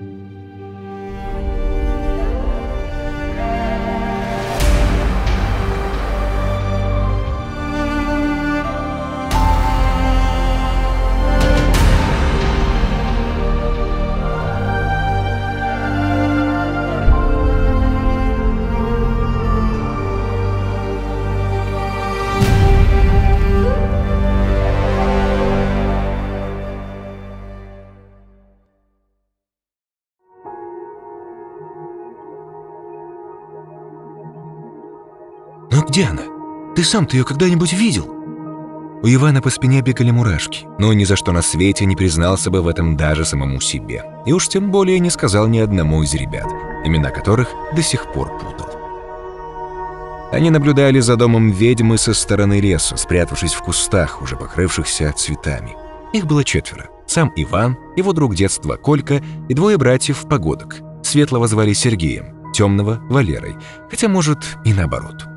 Но где она? Ты сам-то ее когда-нибудь видел?» У Ивана по спине бегали мурашки, но ни за что на свете не признался бы в этом даже самому себе. И уж тем более не сказал ни одному из ребят, имена которых до сих пор путал. Они наблюдали за домом ведьмы со стороны леса, спрятавшись в кустах, уже покрывшихся цветами. Их было четверо. Сам Иван, его друг детства Колька и двое братьев Погодок. Светлого звали Сергеем, темного — Валерой, хотя, может, и наоборот.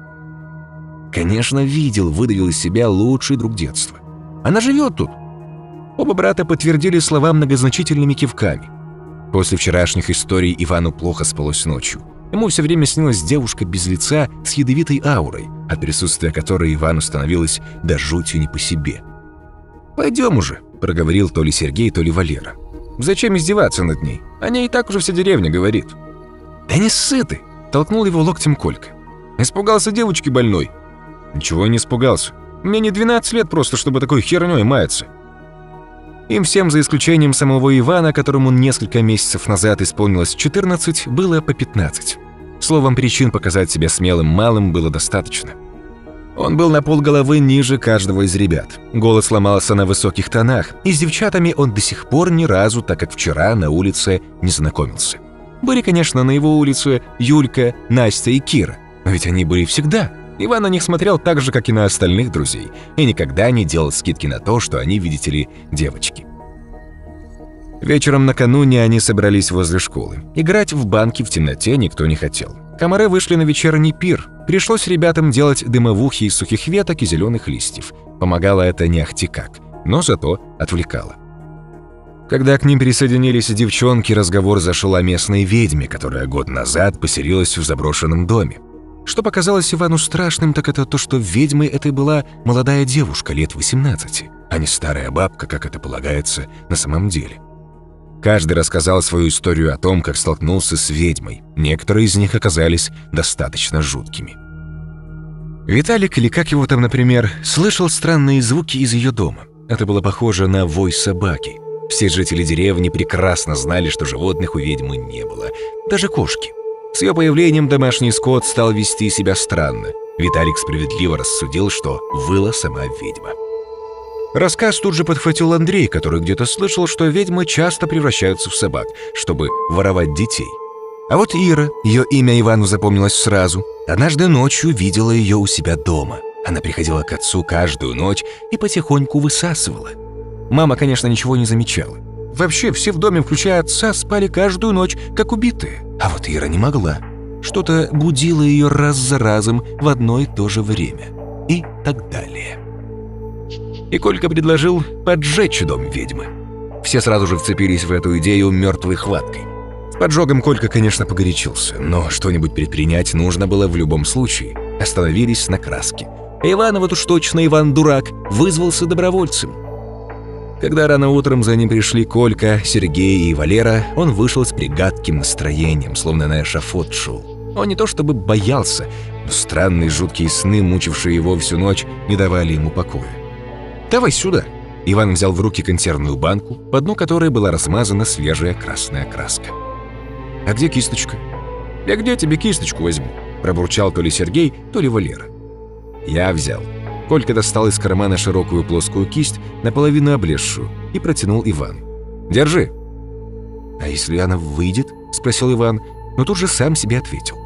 Конечно, видел, выдавил из себя лучший друг детства. Она живет тут. Оба брата подтвердили слова многозначительными кивками. После вчерашних историй Ивану плохо спалось ночью. Ему все время снилась девушка без лица с ядовитой аурой, от присутствия которой Ивану становилось до жути не по себе. «Пойдем уже», — проговорил то ли Сергей, то ли Валера. «Зачем издеваться над ней? О ней и так уже вся деревня говорит». «Да не сыты!» — толкнул его локтем Колька. «Испугался девочки больной». «Ничего не испугался. Мне не 12 лет просто, чтобы такой хернёй маяться». Им всем, за исключением самого Ивана, которому несколько месяцев назад исполнилось 14, было по 15. Словом, причин показать себя смелым малым было достаточно. Он был на полголовы ниже каждого из ребят. Голос ломался на высоких тонах, и с девчатами он до сих пор ни разу, так как вчера, на улице не знакомился. Были, конечно, на его улице Юлька, Настя и Кира, но ведь они были всегда. Иван на них смотрел так же, как и на остальных друзей, и никогда не делал скидки на то, что они, видите ли, девочки. Вечером накануне они собрались возле школы. Играть в банки в темноте никто не хотел. Комары вышли на вечерний пир. Пришлось ребятам делать дымовухи из сухих веток и зеленых листьев. Помогало это не ахти как, но зато отвлекало. Когда к ним присоединились девчонки, разговор зашел о местной ведьме, которая год назад поселилась в заброшенном доме. Что показалось Ивану страшным, так это то, что ведьмой этой была молодая девушка лет 18, а не старая бабка, как это полагается на самом деле. Каждый рассказал свою историю о том, как столкнулся с ведьмой. Некоторые из них оказались достаточно жуткими. Виталик, или как его там, например, слышал странные звуки из ее дома. Это было похоже на вой собаки. Все жители деревни прекрасно знали, что животных у ведьмы не было. Даже кошки. С ее появлением домашний скот стал вести себя странно. Виталик справедливо рассудил, что выла сама ведьма. Рассказ тут же подхватил Андрей, который где-то слышал, что ведьмы часто превращаются в собак, чтобы воровать детей. А вот Ира, ее имя Ивану запомнилось сразу, однажды ночью видела ее у себя дома. Она приходила к отцу каждую ночь и потихоньку высасывала. Мама, конечно, ничего не замечала. Вообще все в доме, включая отца, спали каждую ночь, как убитые. А вот Ира не могла. Что-то будило ее раз за разом в одно и то же время. И так далее. И Колька предложил поджечь дом ведьмы. Все сразу же вцепились в эту идею мертвой хваткой. С поджогом Колька, конечно, погорячился, но что-нибудь предпринять нужно было в любом случае. Остановились на краске. Иван, вот уж точно Иван Дурак, вызвался добровольцем. Когда рано утром за ним пришли Колька, Сергей и Валера, он вышел с пригадким настроением, словно на эшафот шел. Он не то чтобы боялся, но странные жуткие сны, мучившие его всю ночь, не давали ему покоя. «Давай сюда!» Иван взял в руки консервную банку, по дну которой была размазана свежая красная краска. «А где кисточка?» «Я где тебе кисточку возьму?» Пробурчал то ли Сергей, то ли Валера. «Я взял», Колька достал из кармана широкую плоскую кисть, наполовину облезшую, и протянул Иван. «Держи!» «А если она выйдет?» – спросил Иван, но тут же сам себе ответил.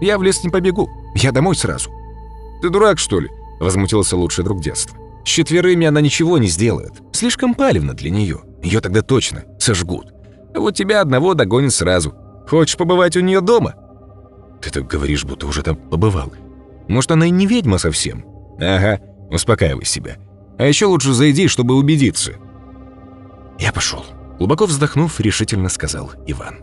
«Я в лес не побегу, я домой сразу». «Ты дурак, что ли?» – возмутился лучший друг детства. «С четверыми она ничего не сделает. Слишком палевно для нее. Ее тогда точно сожгут. А вот тебя одного догонят сразу. Хочешь побывать у нее дома?» «Ты так говоришь, будто уже там побывал. Может, она и не ведьма совсем?» «Ага, успокаивай себя. А еще лучше зайди, чтобы убедиться». «Я пошел», Глубоко вздохнув, решительно сказал Иван.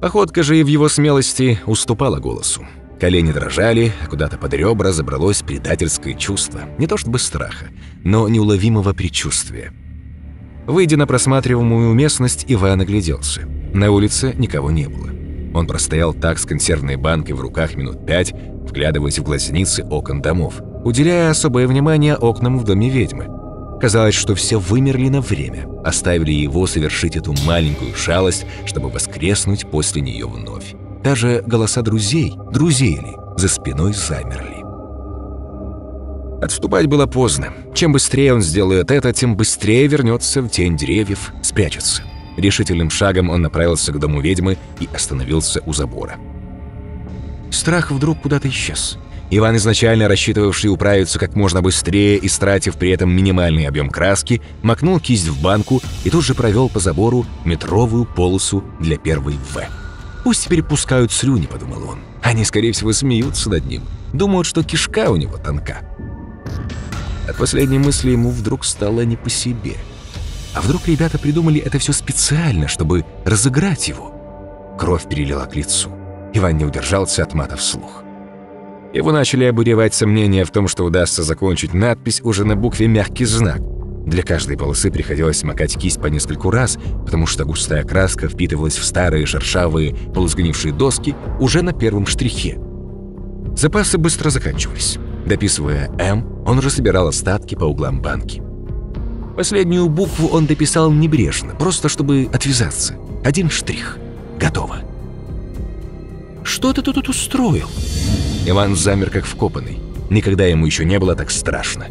Походка же и в его смелости уступала голосу. Колени дрожали, а куда-то под ребра забралось предательское чувство. Не то чтобы страха, но неуловимого предчувствия. Выйдя на просматриваемую местность, Иван огляделся. На улице никого не было. Он простоял так с консервной банкой в руках минут пять, вглядываясь в глазницы окон домов, уделяя особое внимание окнам в доме ведьмы. Казалось, что все вымерли на время, оставили его совершить эту маленькую шалость, чтобы воскреснуть после нее вновь. Даже голоса друзей, друзей ли, за спиной замерли. Отступать было поздно. Чем быстрее он сделает это, тем быстрее вернется в тень деревьев, спрячется. Решительным шагом он направился к дому ведьмы и остановился у забора. Страх вдруг куда-то исчез. Иван, изначально рассчитывавший управиться как можно быстрее и стратив при этом минимальный объем краски, макнул кисть в банку и тут же провел по забору метровую полосу для первой «В». «Пусть теперь пускают слюни», — подумал он. Они, скорее всего, смеются над ним. Думают, что кишка у него тонка. От последней мысли ему вдруг стало не по себе. А вдруг ребята придумали это все специально, чтобы разыграть его? Кровь перелила к лицу. Иван не удержался от мата вслух. Его начали обуревать сомнения в том, что удастся закончить надпись уже на букве «мягкий знак». Для каждой полосы приходилось макать кисть по нескольку раз, потому что густая краска впитывалась в старые шершавые полусгнившие доски уже на первом штрихе. Запасы быстро заканчивались. Дописывая «М», он уже собирал остатки по углам банки. Последнюю букву он дописал небрежно, просто чтобы отвязаться. Один штрих. Готово. «Что ты тут устроил?» Иван замер как вкопанный. Никогда ему еще не было так страшно.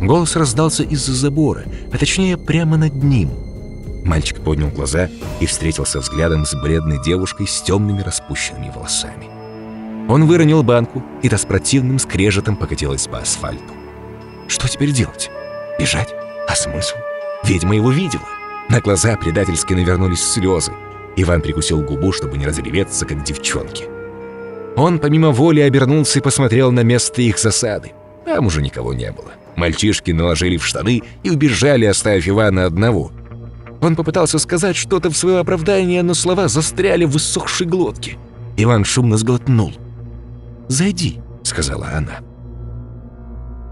Голос раздался из-за забора, а точнее прямо над ним. Мальчик поднял глаза и встретился взглядом с бледной девушкой с темными распущенными волосами. Он выронил банку, и та с противным скрежетом покатилась по асфальту. Что теперь делать? Бежать? А смысл? Ведьма его видела. На глаза предательски навернулись слезы. Иван прикусил губу, чтобы не разреветься, как девчонки. Он помимо воли обернулся и посмотрел на место их засады. Там уже никого не было. Мальчишки наложили в штаны и убежали, оставив Ивана одного. Он попытался сказать что-то в свое оправдание, но слова застряли в иссохшей глотке. Иван шумно сглотнул. «Зайди», — сказала она.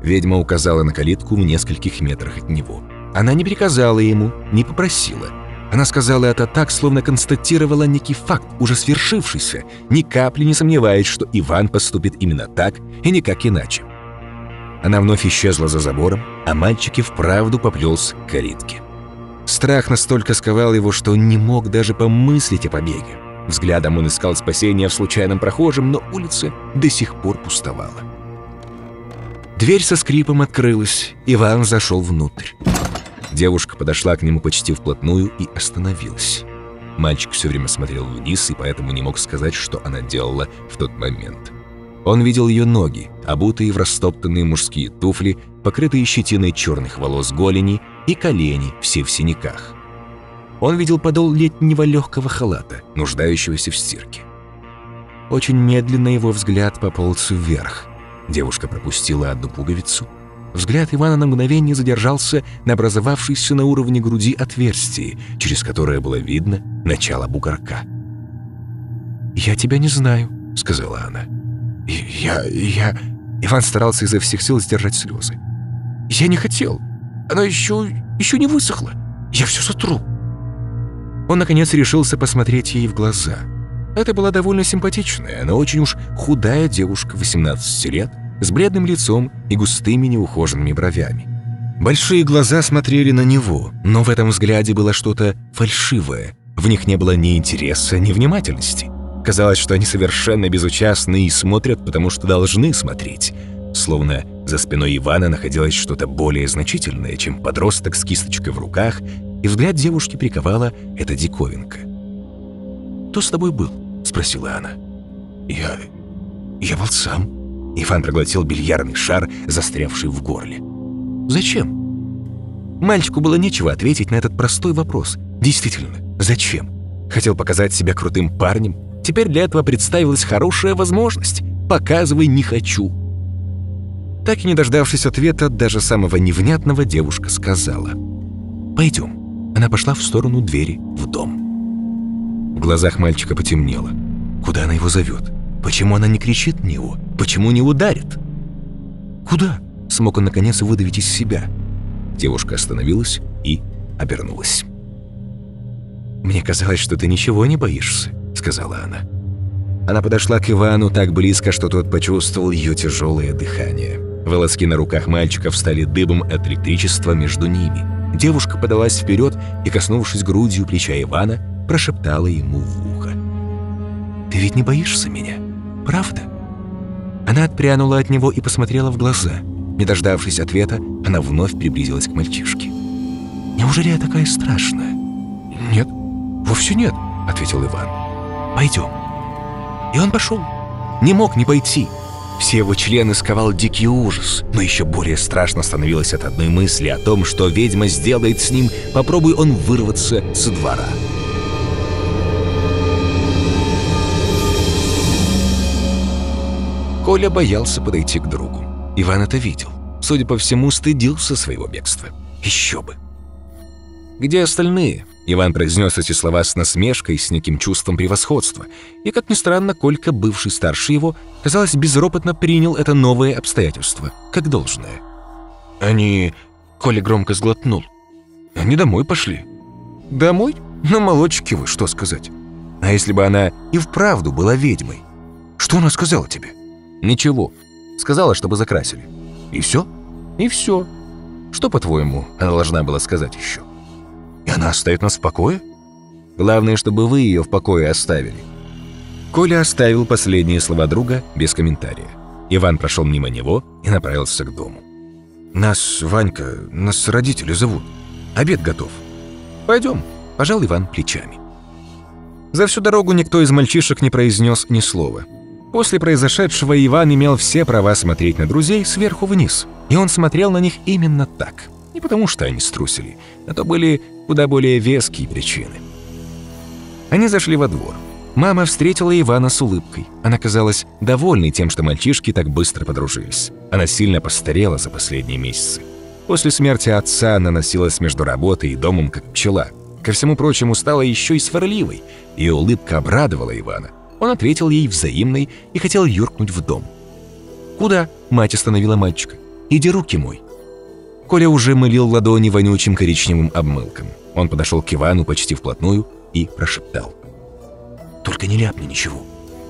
Ведьма указала на калитку в нескольких метрах от него. Она не приказала ему, не попросила — она сказала это так, словно констатировала некий факт, уже свершившийся, ни капли не сомневаясь, что Иван поступит именно так и никак иначе. Она вновь исчезла за забором, а мальчик и вправду поплелся к калитке. Страх настолько сковал его, что он не мог даже помыслить о побеге. Взглядом он искал спасения в случайном прохожем, но улица до сих пор пустовала. Дверь со скрипом открылась, Иван зашел внутрь. Девушка подошла к нему почти вплотную и остановилась. Мальчик все время смотрел вниз и поэтому не мог сказать, что она делала в тот момент. Он видел ее ноги, обутые в растоптанные мужские туфли, покрытые щетиной черных волос голени и колени, все в синяках. Он видел подол летнего легкого халата, нуждающегося в стирке. Очень медленно его взгляд пополз вверх. Девушка пропустила одну пуговицу, Взгляд Ивана на мгновение задержался на образовавшейся на уровне груди отверстии, через которое было видно начало бугорка. «Я тебя не знаю», — сказала она. «Я... я...» Иван старался изо всех сил сдержать слезы. «Я не хотел. Она еще... еще не высохла. Я все сотру». Он, наконец, решился посмотреть ей в глаза. Это была довольно симпатичная, но очень уж худая девушка 18 лет, с бледным лицом и густыми неухоженными бровями. Большие глаза смотрели на него, но в этом взгляде было что-то фальшивое. В них не было ни интереса, ни внимательности. Казалось, что они совершенно безучастны и смотрят, потому что должны смотреть. Словно за спиной Ивана находилось что-то более значительное, чем подросток с кисточкой в руках, и взгляд девушки приковала эта диковинка. «Кто с тобой был?» — спросила она. «Я... я был сам», Иван проглотил бильярдный шар, застрявший в горле. «Зачем?» Мальчику было нечего ответить на этот простой вопрос. Действительно, зачем? Хотел показать себя крутым парнем? Теперь для этого представилась хорошая возможность. «Показывай, не хочу». Так и не дождавшись ответа, даже самого невнятного, девушка сказала. «Пойдем». Она пошла в сторону двери в дом. В глазах мальчика потемнело. Куда она его зовет? Почему она не кричит на него? Почему не ударит? «Куда?» — смог он наконец выдавить из себя. Девушка остановилась и обернулась. «Мне казалось, что ты ничего не боишься», — сказала она. Она подошла к Ивану так близко, что тот почувствовал ее тяжелое дыхание. Волоски на руках мальчика встали дыбом от электричества между ними. Девушка подалась вперед и, коснувшись грудью плеча Ивана, прошептала ему в ухо. «Ты ведь не боишься меня, правда?» Она отпрянула от него и посмотрела в глаза. Не дождавшись ответа, она вновь приблизилась к мальчишке. «Неужели я такая страшная?» «Нет, вовсе нет», — ответил Иван. «Пойдем». И он пошел. Не мог не пойти. Все его члены сковал дикий ужас, но еще более страшно становилось от одной мысли о том, что ведьма сделает с ним, попробуй он вырваться со двора. Коля боялся подойти к другу. Иван это видел. Судя по всему, стыдился своего бегства. Еще бы. «Где остальные?» Иван произнес эти слова с насмешкой, с неким чувством превосходства. И, как ни странно, Колька, бывший старше его, казалось, безропотно принял это новое обстоятельство, как должное. Они... Коля громко сглотнул. Они домой пошли. Домой? На молочке вы, что сказать. А если бы она и вправду была ведьмой? Что она сказала тебе? Ничего. Сказала, чтобы закрасили. И все? И все. Что, по-твоему, она должна была сказать еще? И она оставит нас в покое? Главное, чтобы вы ее в покое оставили. Коля оставил последние слова друга без комментария. Иван прошел мимо него и направился к дому. «Нас, Ванька, нас родители зовут. Обед готов. Пойдем», – пожал Иван плечами. За всю дорогу никто из мальчишек не произнес ни слова. После произошедшего Иван имел все права смотреть на друзей сверху вниз, и он смотрел на них именно так. Не потому что они струсили, а то были куда более веские причины. Они зашли во двор. Мама встретила Ивана с улыбкой. Она казалась довольной тем, что мальчишки так быстро подружились. Она сильно постарела за последние месяцы. После смерти отца она носилась между работой и домом, как пчела. Ко всему прочему, стала еще и сварливой. Ее улыбка обрадовала Ивана. Он ответил ей взаимной и хотел юркнуть в дом. «Куда?» – мать остановила мальчика. «Иди руки мой». Коля уже мылил ладони вонючим коричневым обмылком. Он подошел к Ивану почти вплотную и прошептал. «Только не ляпни ничего,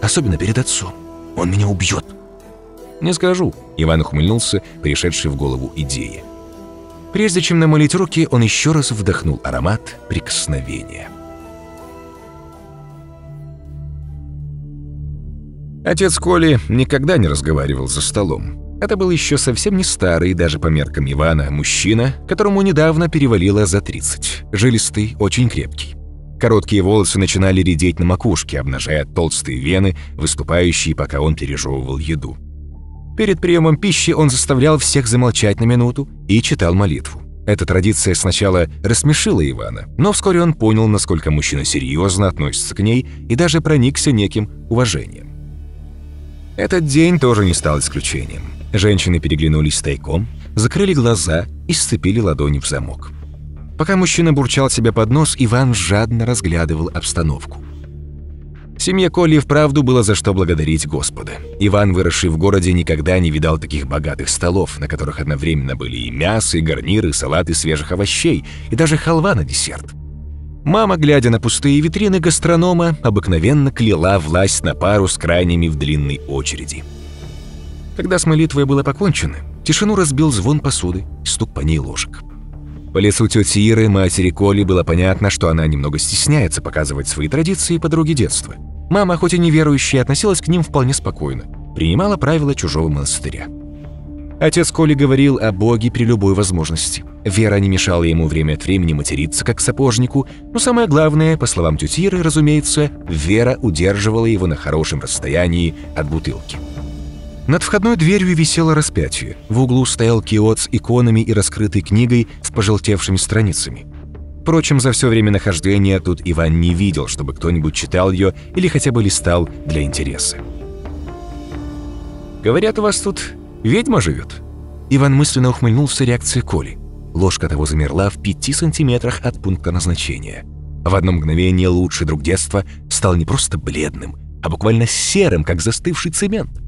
особенно перед отцом. Он меня убьет». «Не скажу», — Иван ухмыльнулся, пришедший в голову идеи. Прежде чем намылить руки, он еще раз вдохнул аромат прикосновения. Отец Коли никогда не разговаривал за столом. Это был еще совсем не старый, даже по меркам Ивана, мужчина, которому недавно перевалило за 30. Жилистый, очень крепкий. Короткие волосы начинали редеть на макушке, обнажая толстые вены, выступающие, пока он пережевывал еду. Перед приемом пищи он заставлял всех замолчать на минуту и читал молитву. Эта традиция сначала рассмешила Ивана, но вскоре он понял, насколько мужчина серьезно относится к ней и даже проникся неким уважением. Этот день тоже не стал исключением. Женщины переглянулись тайком, закрыли глаза и сцепили ладони в замок. Пока мужчина бурчал себе под нос, Иван жадно разглядывал обстановку. Семье Коли вправду было за что благодарить Господа. Иван, выросший в городе, никогда не видал таких богатых столов, на которых одновременно были и мясо, и гарниры, салаты свежих овощей, и даже халва на десерт. Мама, глядя на пустые витрины гастронома, обыкновенно кляла власть на пару с крайними в длинной очереди. Когда с молитвой было покончено, тишину разбил звон посуды стук по ней ложек. По лицу тети Иры, матери Коли, было понятно, что она немного стесняется показывать свои традиции подруги детства. Мама, хоть и неверующая, относилась к ним вполне спокойно, принимала правила чужого монастыря. Отец Коли говорил о Боге при любой возможности. Вера не мешала ему время от времени материться, как сапожнику, но самое главное, по словам тети Иры, разумеется, Вера удерживала его на хорошем расстоянии от бутылки. Над входной дверью висело распятие. В углу стоял киот с иконами и раскрытой книгой с пожелтевшими страницами. Впрочем, за все время нахождения тут Иван не видел, чтобы кто-нибудь читал ее или хотя бы листал для интереса. «Говорят, у вас тут ведьма живет?» Иван мысленно ухмыльнулся реакцией Коли. ложка того замерла в пяти сантиметрах от пункта назначения. В одно мгновение лучший друг детства стал не просто бледным, а буквально серым, как застывший цемент.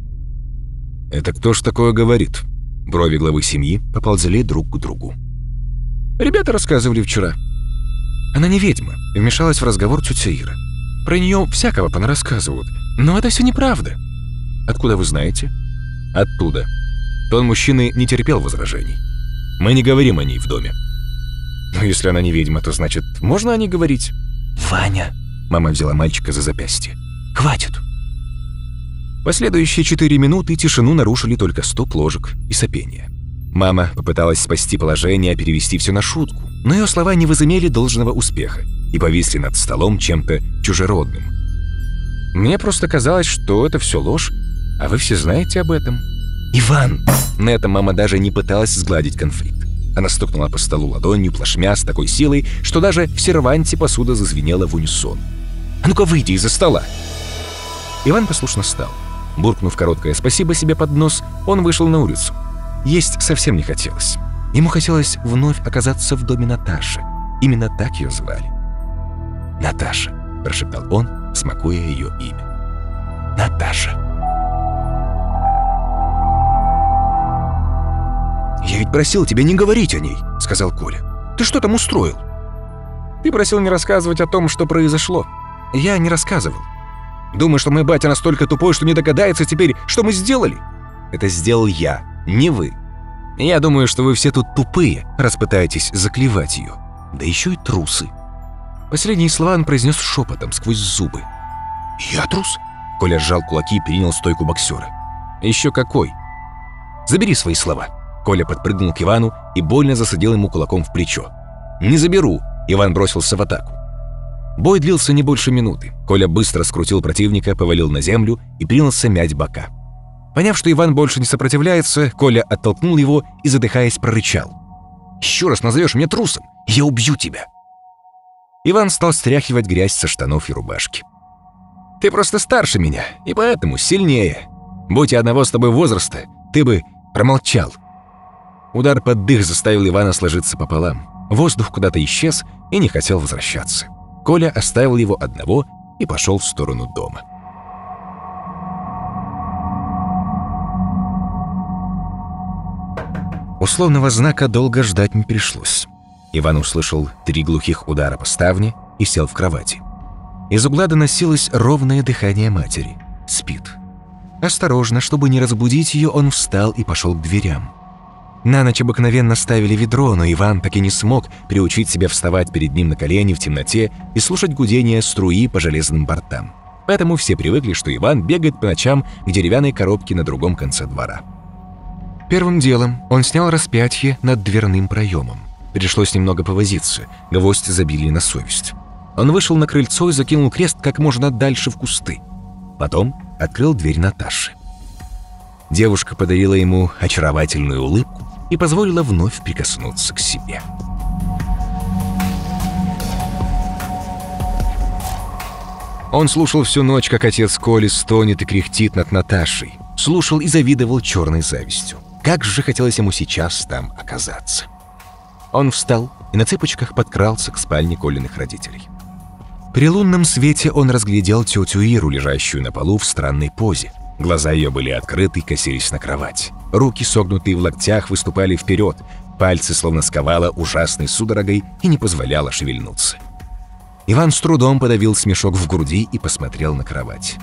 «Это кто ж такое говорит?» Брови главы семьи поползли друг к другу. «Ребята рассказывали вчера. Она не ведьма», — вмешалась в разговор тетя Ира. «Про нее всякого понарассказывают, но это все неправда». «Откуда вы знаете?» «Оттуда». Тон мужчины не терпел возражений. «Мы не говорим о ней в доме». «Но если она не ведьма, то значит, можно о ней говорить?» «Ваня!» — мама взяла мальчика за запястье. «Хватит!» Последующие четыре минуты тишину нарушили только стоп ложек и сопение. Мама попыталась спасти положение, перевести все на шутку, но ее слова не возымели должного успеха и повисли над столом чем-то чужеродным. Мне просто казалось, что это все ложь, а вы все знаете об этом. «Иван!» На этом мама даже не пыталась сгладить конфликт. Она стукнула по столу ладонью плашмя с такой силой, что даже в серванте посуда зазвенела в унисон. «А ну-ка выйди из-за стола!» Иван послушно встал. Буркнув короткое «спасибо» себе под нос, он вышел на улицу. Есть совсем не хотелось. Ему хотелось вновь оказаться в доме Наташи. Именно так ее звали. «Наташа», – прошептал он, смакуя ее имя. «Наташа». «Я ведь просил тебя не говорить о ней», — сказал Коля. «Ты что там устроил?» «Ты просил не рассказывать о том, что произошло. Я не рассказывал. Думаю, что мой батя настолько тупой, что не догадается теперь, что мы сделали. Это сделал я, не вы. Я думаю, что вы все тут тупые, раз пытаетесь заклевать ее. Да еще и трусы. Последние слова он произнес шепотом, сквозь зубы. «Я трус?» Коля сжал кулаки и принял стойку боксера. «Еще какой?» «Забери свои слова». Коля подпрыгнул к Ивану и больно засадил ему кулаком в плечо. «Не заберу!» Иван бросился в атаку. Бой длился не больше минуты. Коля быстро скрутил противника, повалил на землю и принялся мять бока. Поняв, что Иван больше не сопротивляется, Коля оттолкнул его и, задыхаясь, прорычал. «Еще раз назовешь меня трусом, я убью тебя!» Иван стал стряхивать грязь со штанов и рубашки. «Ты просто старше меня, и поэтому сильнее. Будь я одного с тобой возраста, ты бы промолчал». Удар под дых заставил Ивана сложиться пополам. Воздух куда-то исчез и не хотел возвращаться. Коля оставил его одного и пошел в сторону дома. Условного знака долго ждать не пришлось. Иван услышал три глухих удара по ставне и сел в кровати. Из угла доносилось ровное дыхание матери. Спит. Осторожно, чтобы не разбудить ее, он встал и пошел к дверям. На ночь обыкновенно ставили ведро, но Иван так и не смог приучить себя вставать перед ним на колени в темноте и слушать гудение струи по железным бортам. Поэтому все привыкли, что Иван бегает по ночам к деревянной коробке на другом конце двора. Первым делом он снял распятие над дверным проемом. Пришлось немного повозиться, гвоздь забили на совесть. Он вышел на крыльцо и закинул крест как можно дальше в кусты. Потом открыл дверь Наташи. Девушка подарила ему очаровательную улыбку, и позволила вновь прикоснуться к себе. Он слушал всю ночь, как отец Коли стонет и кряхтит над Наташей. Слушал и завидовал черной завистью. Как же хотелось ему сейчас там оказаться. Он встал и на цыпочках подкрался к спальне Колиных родителей. При лунном свете он разглядел тетю Иру, лежащую на полу в странной позе. Глаза ее были открыты и косились на кровать. Руки, согнутые в локтях, выступали вперед, пальцы словно сковало ужасной судорогой и не позволяло шевельнуться. Иван с трудом подавил смешок в груди и посмотрел на кровать.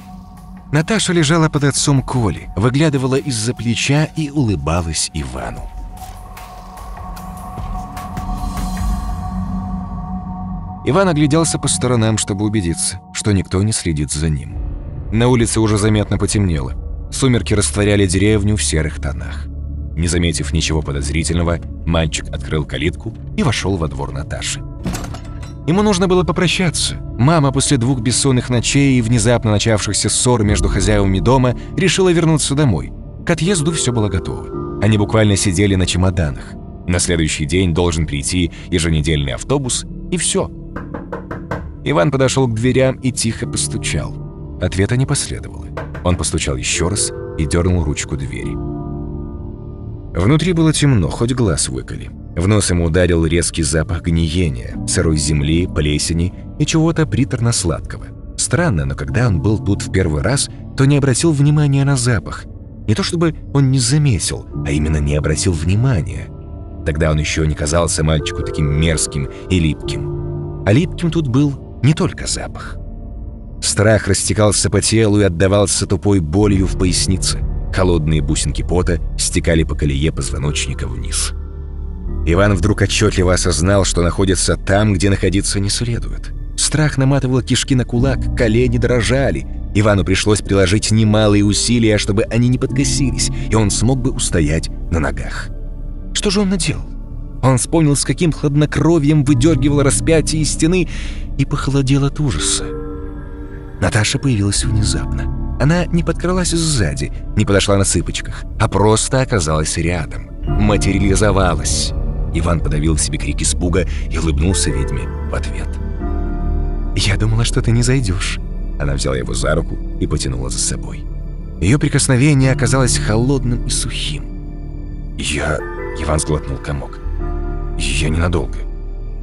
Наташа лежала под отцом Коли, выглядывала из-за плеча и улыбалась Ивану. Иван огляделся по сторонам, чтобы убедиться, что никто не следит за ним. На улице уже заметно потемнело. Сумерки растворяли деревню в серых тонах. Не заметив ничего подозрительного, мальчик открыл калитку и вошел во двор Наташи. Ему нужно было попрощаться. Мама после двух бессонных ночей и внезапно начавшихся ссор между хозяевами дома решила вернуться домой. К отъезду все было готово. Они буквально сидели на чемоданах. На следующий день должен прийти еженедельный автобус, и все. Иван подошел к дверям и тихо постучал. Ответа не последовало. Он постучал еще раз и дернул ручку двери. Внутри было темно, хоть глаз выколи. В нос ему ударил резкий запах гниения, сырой земли, плесени и чего-то приторно-сладкого. Странно, но когда он был тут в первый раз, то не обратил внимания на запах. Не то чтобы он не заметил, а именно не обратил внимания. Тогда он еще не казался мальчику таким мерзким и липким. А липким тут был не только запах. Страх растекался по телу и отдавался тупой болью в пояснице. Холодные бусинки пота стекали по колее позвоночника вниз. Иван вдруг отчетливо осознал, что находится там, где находиться не следует. Страх наматывал кишки на кулак, колени дрожали. Ивану пришлось приложить немалые усилия, чтобы они не подкосились, и он смог бы устоять на ногах. Что же он наделал? Он вспомнил, с каким хладнокровием выдергивал распятие из стены и похолодел от ужаса. Наташа появилась внезапно. Она не подкралась сзади, не подошла на цыпочках, а просто оказалась рядом. Материализовалась. Иван подавил себе крик испуга и улыбнулся ведьме в ответ. «Я думала, что ты не зайдешь». Она взяла его за руку и потянула за собой. Ее прикосновение оказалось холодным и сухим. «Я...» — Иван сглотнул комок. «Я ненадолго.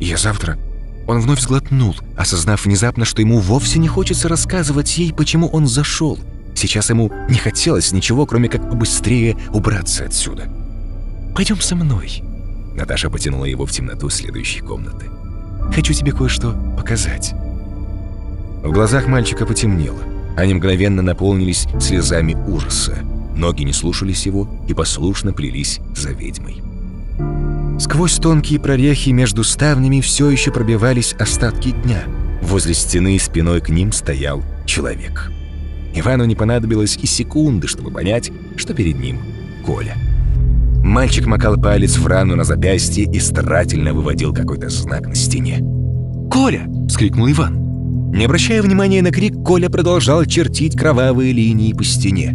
Я завтра...» Он вновь сглотнул, осознав внезапно, что ему вовсе не хочется рассказывать ей, почему он зашел. Сейчас ему не хотелось ничего, кроме как побыстрее убраться отсюда. «Пойдем со мной», Наташа потянула его в темноту следующей комнаты. «Хочу тебе кое-что показать». В глазах мальчика потемнело. Они мгновенно наполнились слезами ужаса. Ноги не слушались его и послушно плелись за ведьмой. Сквозь тонкие прорехи между ставнями все еще пробивались остатки дня. Возле стены спиной к ним стоял человек. Ивану не понадобилось и секунды, чтобы понять, что перед ним Коля. Мальчик макал палец в рану на запястье и старательно выводил какой-то знак на стене. «Коля!» — вскрикнул Иван. Не обращая внимания на крик, Коля продолжал чертить кровавые линии по стене.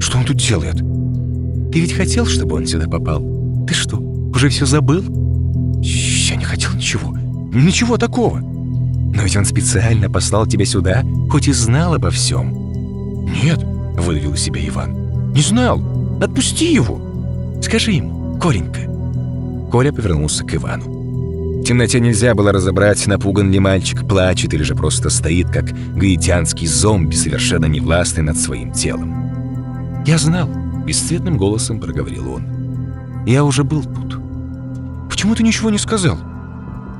«Что он тут делает?» «Ты ведь хотел, чтобы он сюда попал? Ты что, уже все забыл?» «Я не хотел ничего. Ничего такого. Но ведь он специально послал тебя сюда, хоть и знал обо всем». «Нет», — выдавил из себя Иван. «Не знал. Отпусти его!» Скажи ему, Коленька». Коля повернулся к Ивану. В темноте нельзя было разобрать, напуган ли мальчик, плачет или же просто стоит, как гаитянский зомби, совершенно невластный над своим телом. «Я знал», — бесцветным голосом проговорил он. «Я уже был тут. Почему ты ничего не сказал?»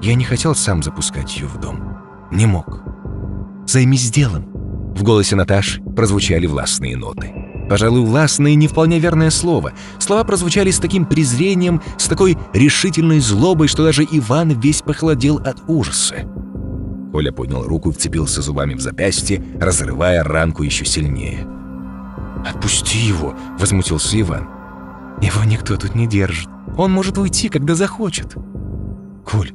Я не хотел сам запускать ее в дом. Не мог. «Займись делом», — в голосе Наташи прозвучали властные ноты. Пожалуй, властное не вполне верное слово. Слова прозвучали с таким презрением, с такой решительной злобой, что даже Иван весь похолодел от ужаса. Коля поднял руку и вцепился зубами в запястье, разрывая ранку еще сильнее. «Отпусти его!» — возмутился Иван. «Его никто тут не держит. Он может уйти, когда захочет». «Коль,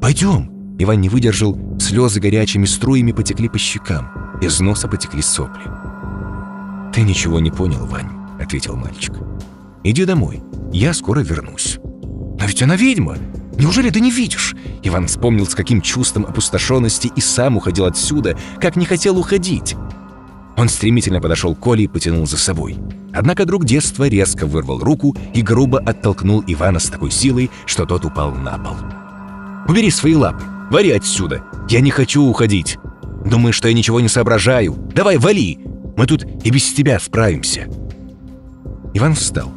пойдем!» Иван не выдержал, слезы горячими струями потекли по щекам, из носа потекли сопли. «Ты ничего не понял, Вань», — ответил мальчик. «Иди домой, я скоро вернусь». «Но ведь она ведьма! Неужели ты не видишь?» Иван вспомнил, с каким чувством опустошенности и сам уходил отсюда, как не хотел уходить. Он стремительно подошел к Коле и потянул за собой. Однако друг детства резко вырвал руку и грубо оттолкнул Ивана с такой силой, что тот упал на пол. «Убери свои лапы! Вали отсюда! Я не хочу уходить! Думаешь, что я ничего не соображаю? Давай, вали! Мы тут и без тебя справимся». Иван встал.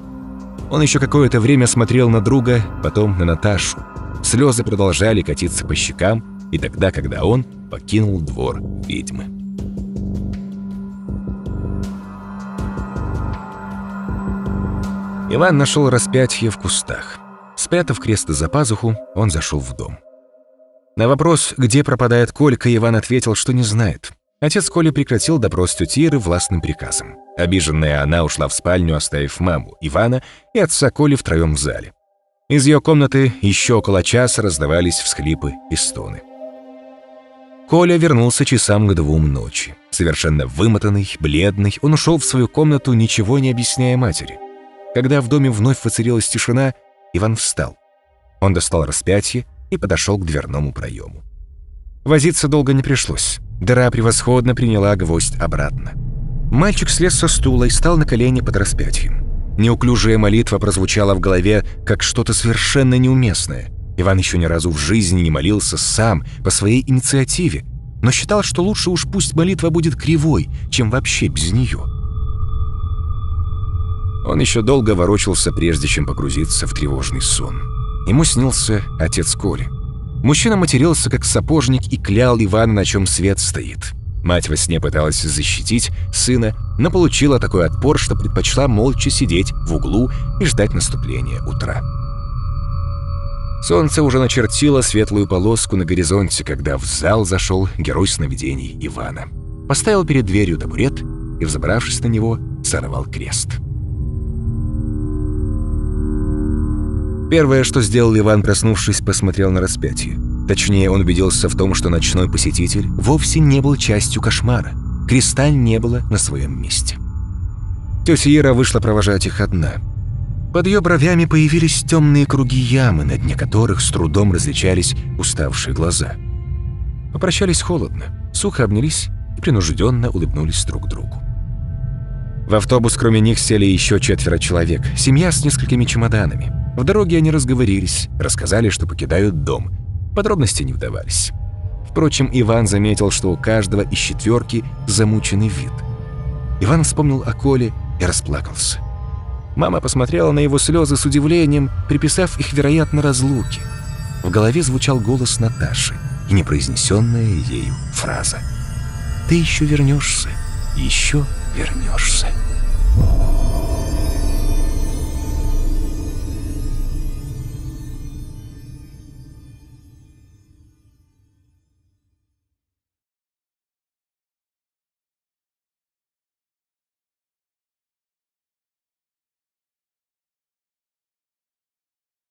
Он еще какое-то время смотрел на друга, потом на Наташу. Слезы продолжали катиться по щекам, и тогда, когда он покинул двор ведьмы. Иван нашел распятие в кустах. Спрятав крест за пазуху, он зашел в дом. На вопрос, где пропадает Колька, Иван ответил, что не знает. Отец Коли прекратил допрос тети Иры властным приказом. Обиженная она ушла в спальню, оставив маму, Ивана и отца Коли втроем в зале. Из ее комнаты еще около часа раздавались всхлипы и стоны. Коля вернулся часам к двум ночи. Совершенно вымотанный, бледный, он ушел в свою комнату, ничего не объясняя матери. Когда в доме вновь воцарилась тишина, Иван встал. Он достал распятие и подошел к дверному проему. Возиться долго не пришлось. Дыра превосходно приняла гвоздь обратно. Мальчик слез со стула и стал на колени под распятием. Неуклюжая молитва прозвучала в голове, как что-то совершенно неуместное. Иван еще ни разу в жизни не молился сам, по своей инициативе, но считал, что лучше уж пусть молитва будет кривой, чем вообще без нее. Он еще долго ворочался, прежде чем погрузиться в тревожный сон. Ему снился отец Коли. Мужчина матерился, как сапожник, и клял Ивана, на чем свет стоит. Мать во сне пыталась защитить сына, но получила такой отпор, что предпочла молча сидеть в углу и ждать наступления утра. Солнце уже начертило светлую полоску на горизонте, когда в зал зашел герой сновидений Ивана. Поставил перед дверью табурет и, взобравшись на него, сорвал крест. Первое, что сделал Иван, проснувшись, посмотрел на распятие. Точнее, он убедился в том, что ночной посетитель вовсе не был частью кошмара. Креста не было на своем месте. Тетя Ира вышла провожать их одна. Под ее бровями появились темные круги ямы, на дне которых с трудом различались уставшие глаза. Попрощались холодно, сухо обнялись и принужденно улыбнулись друг другу. В автобус кроме них сели еще четверо человек, семья с несколькими чемоданами. В дороге они разговорились, рассказали, что покидают дом. Подробности не вдавались. Впрочем, Иван заметил, что у каждого из четверки замученный вид. Иван вспомнил о Коле и расплакался. Мама посмотрела на его слезы с удивлением, приписав их, вероятно, разлуке. В голове звучал голос Наташи и непроизнесенная ею фраза. «Ты еще вернешься, еще вернешься».